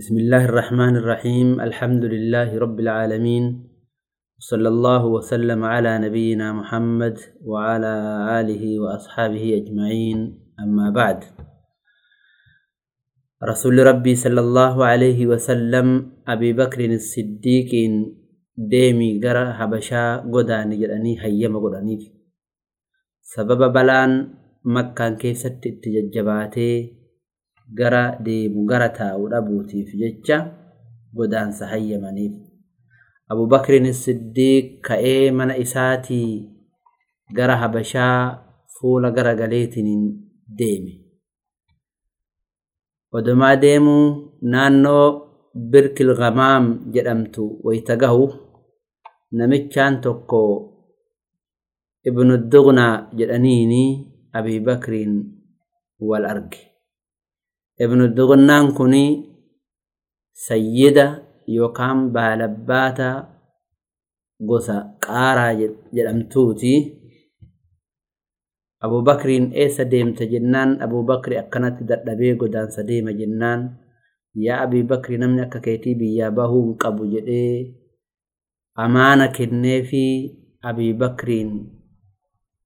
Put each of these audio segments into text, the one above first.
بسم الله الرحمن الرحيم الحمد لله رب العالمين صلى الله وسلم على نبينا محمد وعلى آله وأصحابه أجمعين أما بعد رسول ربي صلى الله عليه وسلم أبي بكر الصديق ديمي قرى حبشا قداني جراني هيما قداني سبب بلان مكان كيست اتججباتي غرا دي مغرتا ودبوتي فيجچا غدان صحي مني ابو بكر الصديق كاي من اساتي غرا حبشا فولا غرا غليتين ديمي ودما ديمو نانو برك الغمام جدمتو ويتغهو نمچان توكو ابن الدغنا جدنيني ابي بكر والارقي ibnu dugnaan kun sayyida yookaan baalabbaata gosa qaaraa jedhamtuuti. Abubakriin eessa deemta jennaan? Abubakri akkanatti dadhabee godaansa deema jennaan? Yaa abii bakri namni akka keetii biyyaa bahuu hin qabu jedhee amaana kenneefi abii bakriin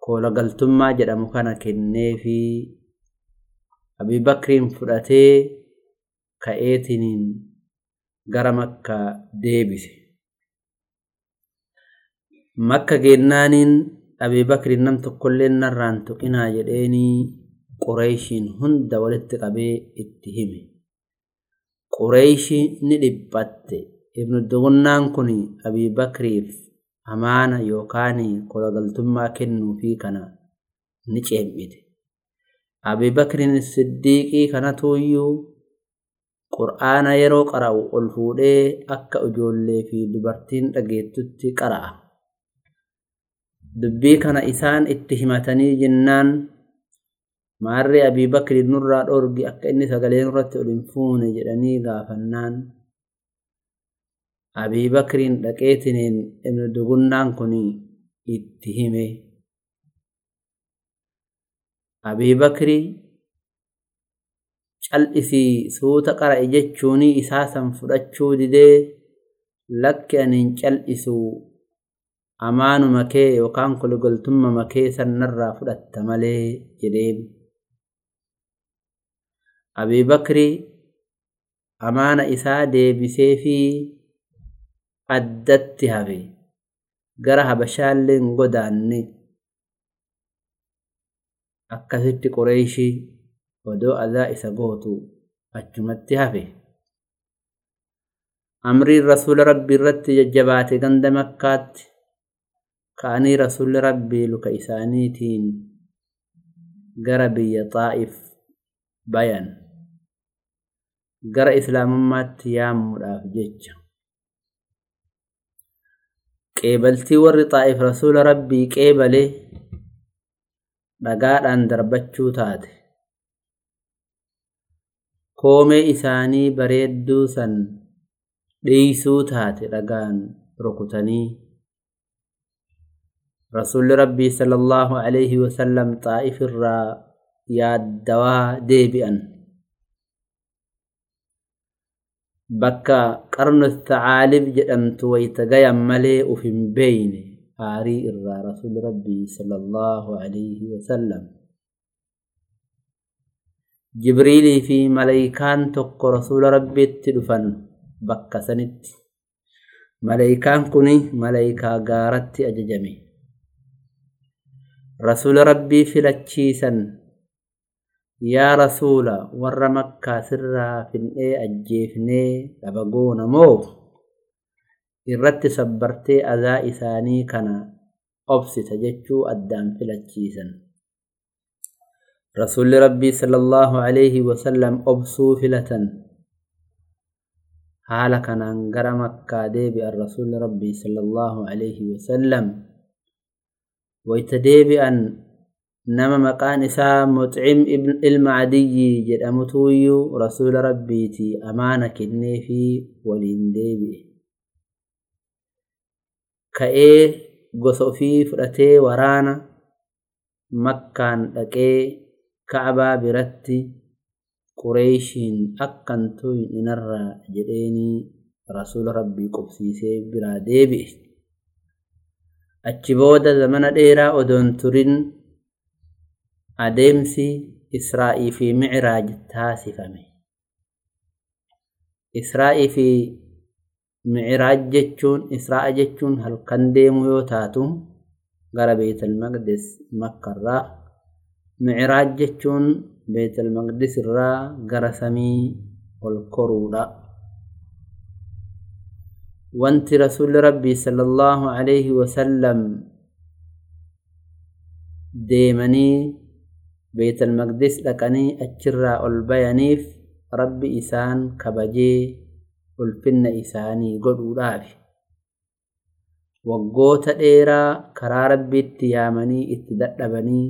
koolagaltummaa jedhamu kana kenneefi abii bakriin fudhatee ka'eetiniin gara makka deebise makka geennaaniin abii bakriin nam tokkollee narraan tuqinaa jedheenii qureeshiin hunda walitti qabee itti hime qureeshi ni dhiphatte ibnu dugunnaan kun abii bakriif amaana yookaan kolagaltummaa kennuufii kana ni ceem'ite abii bakriin siddiiqii kanatuuyyuu qur'aana yeroo qara'u ol fuudhee akka ijoollee fi dubartiin dhageettutti qara'a dubbii kana isaan itti himatanii jennaan maarree abii bakriin nurraa dhorgi akka inni sagalee nurratti ol hin fuune jedhanii gaafannaan abii bakriin dhaqeetiniin abii bakri cal'isii suuta qara'e jechuun isaa san fudhachuu didee lakki aniin cal'isu amaanuma kee yookaan kolagaltummaa kee sannarraa fudhatta malee jedheen abii bakri amaana isaa deebisee fi addatti hafe. Gara habashaallee hin godaanne akkasitti qureeshii odoo adaa isa gootu achumatti hafe. Amriin rasuula rabbii irratti jajjabaate ganda makkaatti ka'anii rasuulli rabbii luka isaaniitiin gara biyya xaa'if bayan. Gara islaamummaatti yaamuudhaaf jecha. Qeebaltii warri xaa'if rasuula rabbii qeebalee dhagaadhaan darbachuu taate. Koomee isaanii bareedduu san dhiisuu taate dhagaan rukutanii. Rasuulli rabbii sallallahu alaihi wasallam xaa'if irraa yaaddawaa deebi'an. Bakka qarnu tacaalib jedhamtu wayta gayan malee uf hin beeyne aarii irraa rasuulli rabbii sallallahu alaihi wasallam jibriilii fi malaayikaan tokko rasuula rabbiitti dhufan bakka sanitti malaayikaan kun malaayikaa gaaratti ajajame rasuula rabbii filachiisan yaa rasuula warra makkaa sirraa finnee ajjeefnee dhabagoona moo irratti sabbartee adaa isaanii kana obsita jechuu addaan filachiisan rasuulli rabbii sallallahu alaihi wasallam obsuu filatan haala kanaan gara makkaa deebi'an rasuulli rabbii sallallahu alaihi wasallam wayta deebi'an nama maqaan isaa muxcim ilma adiyyi jedhamutuuyyuu rasuula rabbiiti amaana kenneefi waliin deebi'e ka'ee gosa ofii fudhatee waraana makkaan dhaqee ka'abaa biratti qureeshiin akkantuu inarraa jedheenii rasuula rabbii qubsiisee biraa deebi'e achi booda zamana dheeraa odoon turin adeemsi israa'ii fi micraaj taasifame israa'ii fi micraaj jechuun isra'a jechuun halkan deemu yoo taatu gara beetal maqdes makkarraa. Micraaj jechuun beetal maqdis irraa gara samii ol koruudha. Wanti rasuulli rabbii sallallahu alaihi wasallam deemanii beetal maqdis dhaqanii achirraa ol bayaniif rabbi isaan kabajee ulfinna isaanii godhuudhaafi waggoota dheeraa karaa rabbiitti yaamanii itti dadhabanii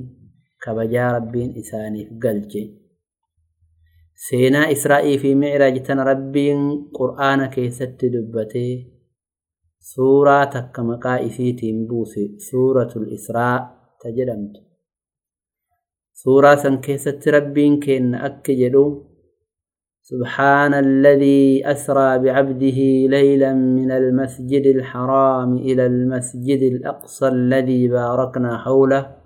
kabajaa rabbiin isaaniif galche. Seenaa israa'ii fi micraaj tana rabbiin qur'aana keessatti dubbatee suuraa takka maqaa isiitiin buuse suuratul israa ta jedhamtu. Suuraa san keessatti rabbiin kenna akka jedhu سبحان الذي أسرى بعبده ليلا من المسجد الحرام إلى المسجد الأقصى الذي باركنا حوله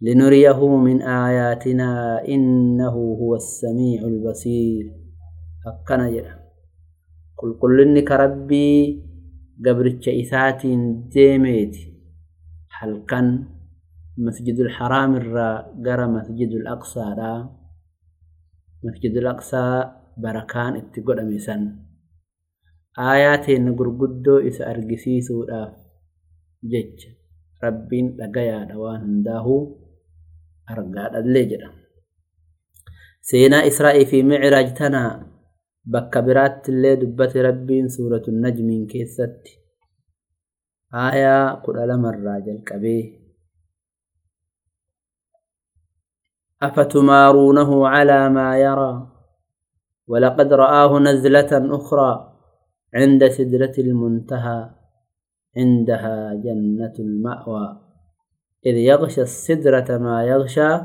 لنريه من آياتنا إنه هو السميع البصير. أكنا جرا قل قل إنك ربي قبرتش إساتين ديميت. حلقا مسجد الحرام الرا قرى مسجد الأقصى را masjidul aqsaa barakaan itti godhame san aayaa teenna gurguddoo isa argisiisuudhaaf jecha rabbiin dhagayaadha waan hundaahuu argaa argaadhallee jedha. Seenaa Israa'ii fi Micraaj tanaa bakka biraatti illee dubbate rabbiin suuratu najmiin keessatti aayaa kudha lamarraa jalqabee أفتمارونه على ما يرى؟ ولقد رآه نزلة أخرى عند سدرة المنتهى عندها جنة المأوى. إذ يغشى السدرة ما يغشى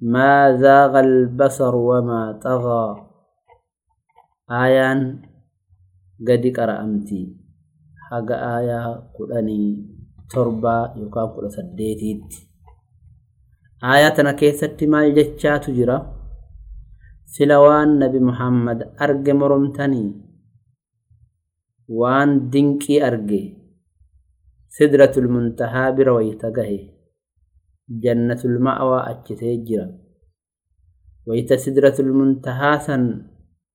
ما زاغ البصر وما طغى. آيان قد قرأمتي حق آية قرأني تربة يقام قرأ aayaa tana keessatti maal jechaatu jira? Sila waan nabi muhammad arge moromtanii? Waan dinqii arge? Sidratul muntahaa bira wayta gahe? Jannatul ma'awaa achitee jira? Wayta sidratul muntahaa san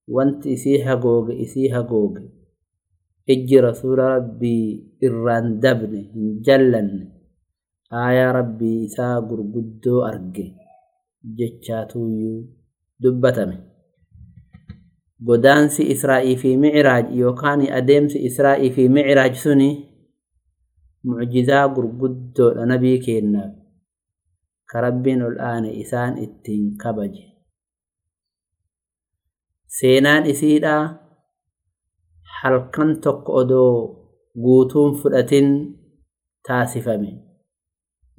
wanti isii hagooge isii hagooge? Ijji rasuula rabbii irraan dabne hin jallanne. آيا ربي إسا قرقدو أرقي جتشاتو دبتمي قدانسي إسرائي في معراج يوكاني أديمسي إسرائي في معراج سني mucjizaa gurguddoodha nabii kennaaf ka rabbiin ol aane isaan ittiin kabaje seenaan isiidhaa halkan tokko odoo guutuun fudhatin taasifame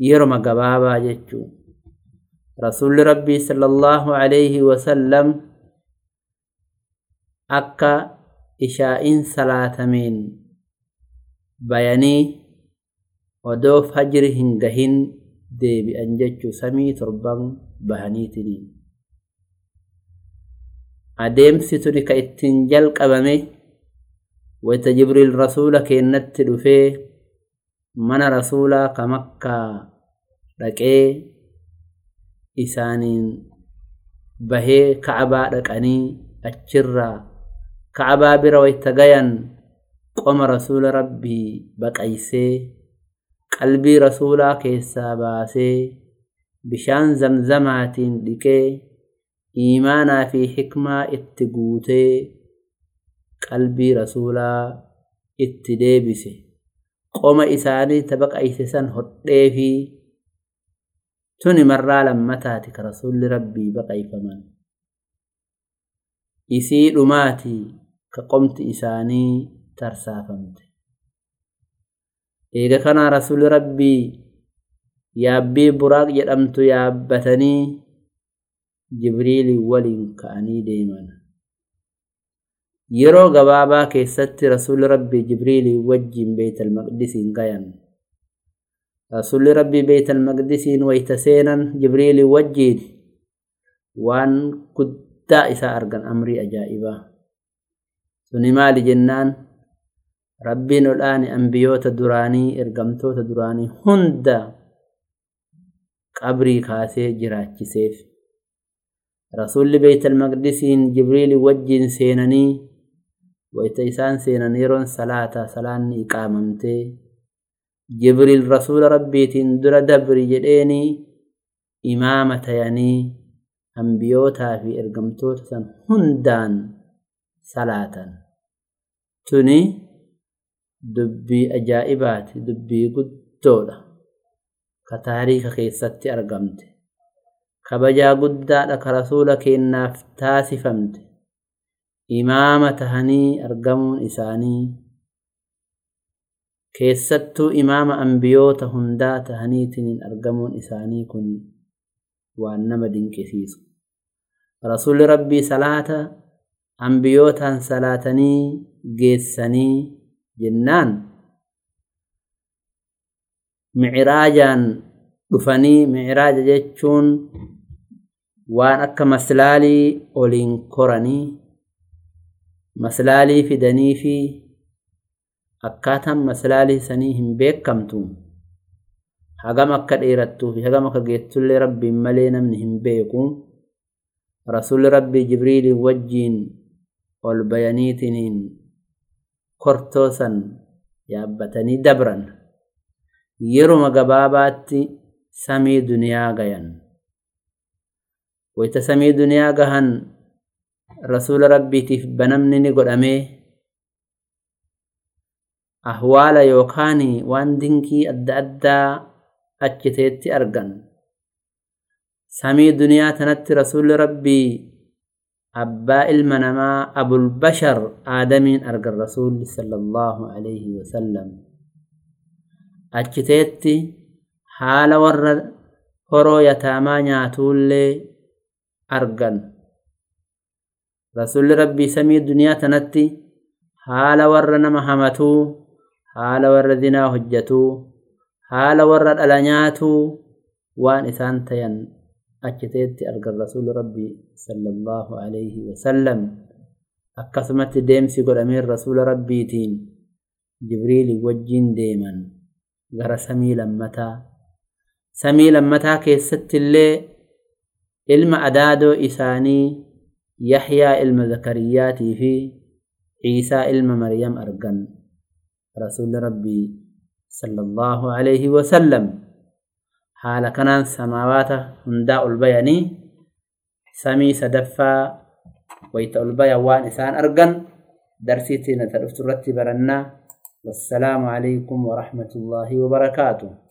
يرمى قبابا جتشو رسول ربي صلى الله عليه وسلم أكا إشاء صلاة من بياني ودو فجرهن دهن دي بأنججو سميت ربا بهني تلين أديم ستنك اتنجل قبمي ويتجبري الرسول كي نتلو فيه mana rasuulaa ka makkaa dhaqee isaaniin bahee ka'abaa dhaqanii achirraa ka'abaa bira wayta gayan qoma rasuula rabbii baqaysee qalbii rasuulaa keessaa baasee bishaan zamzamaatiin dhiqee iimaanaa fi hikmaa itti guutee qalbii rasuulaa itti deebise قوم إساني تبقى إيسان هدئي في توني مرة لما تاتك رسول ربي بقي فمن إسيل ماتي كقمت إساني ترسا فمت إيقا كان رسول ربي يابي براق يرمت يابتني جبريل ولي كأني ديمانه yeroo gabaabaa keessatti rasuulli rabbii jibriilii wajjiin beeytal maqdisiin gayan rasuulli rabbii beeytal maqdisiin wayta seenan jibriilii wajjiin waan guddaa isaa argan amrii ajaa'ibaa suni maali jennaan rabbiin odhaani ambiyoota duraanii ergamtoota duraanii hunda qabrii kaasee jiraachiseef rasuulli beeytal maqdisiin jibriilii wajjiin seenanii wayta isaan seenan yeroon salaata salaanni iqaamamtee jibriil rasuula rabbiitiin dura dabri jedheeni imaama tayanii ambiyootaa fi ergamtoota san hundaan salaatan tuni dubbii ajaa'ibaati dubbii guddoodha ka taariika keessatti argamte kabajaa guddaadha ka rasuula keennaaf taasifamte إمامة هني أرقمون إساني. كيستو إمام أنبيوت هندات هنيتنين أرقمون إساني كن وأنما دين كثيس. رسول ربي صلاة أنبيوتا صلاتني جيساني جنان. معراجا قفني معراجا جيتشون وأنك مسلالي أولين كوراني maslaalii fidanii fi akkaataan maslaalii sanii hin beekamtu. Hagam akka dheerattuu fi hagam akka geettullee rabbiin malee namni hin beeku. Rasuulli rabbii jibriilii wajjiin ol bayaniitiniin kortoo san yaabbatanii dabran. Yeruma gabaabaatti samii duniyaa gayan. Wayta samii duniyaa gahan rasuula rabbiitiif banamni ni godhamee ahwaala yookaan waan dinkii adda addaa achiteetti argan. Samii duniyaa tanatti rasuulli rabbii abbaa ilma namaa abulbashar aadamiin argan rasuulli sallallahu alayhi wasallam achiteetti haala warra horoo yataamaa nyaatuullee argan rasuulli rabbii samii duniyaa tanatti haala warra nama hamatuu haala warra zinaa hojjatuu haala warra dhala nyaatuu waan isaan tayan achiteetti argan rasuulli rabbii sallallahu alayhi wasallam akkasumatti deemsi godhameen rasuula rabbiitiin jibriilii wajjiin deeman gara samii lammataa samii lammataa keessatti illee ilma adaadoo isaanii يحيى إلم ذكريات في عيسى إلم مريم أرقن. رسول ربي صلى الله عليه وسلم. حال كان سماوات هنداء ألبياني. سمي سدفا ويت ألبيا وانسان أرقن. درسيتنا ترفت الرتب والسلام عليكم ورحمة الله وبركاته.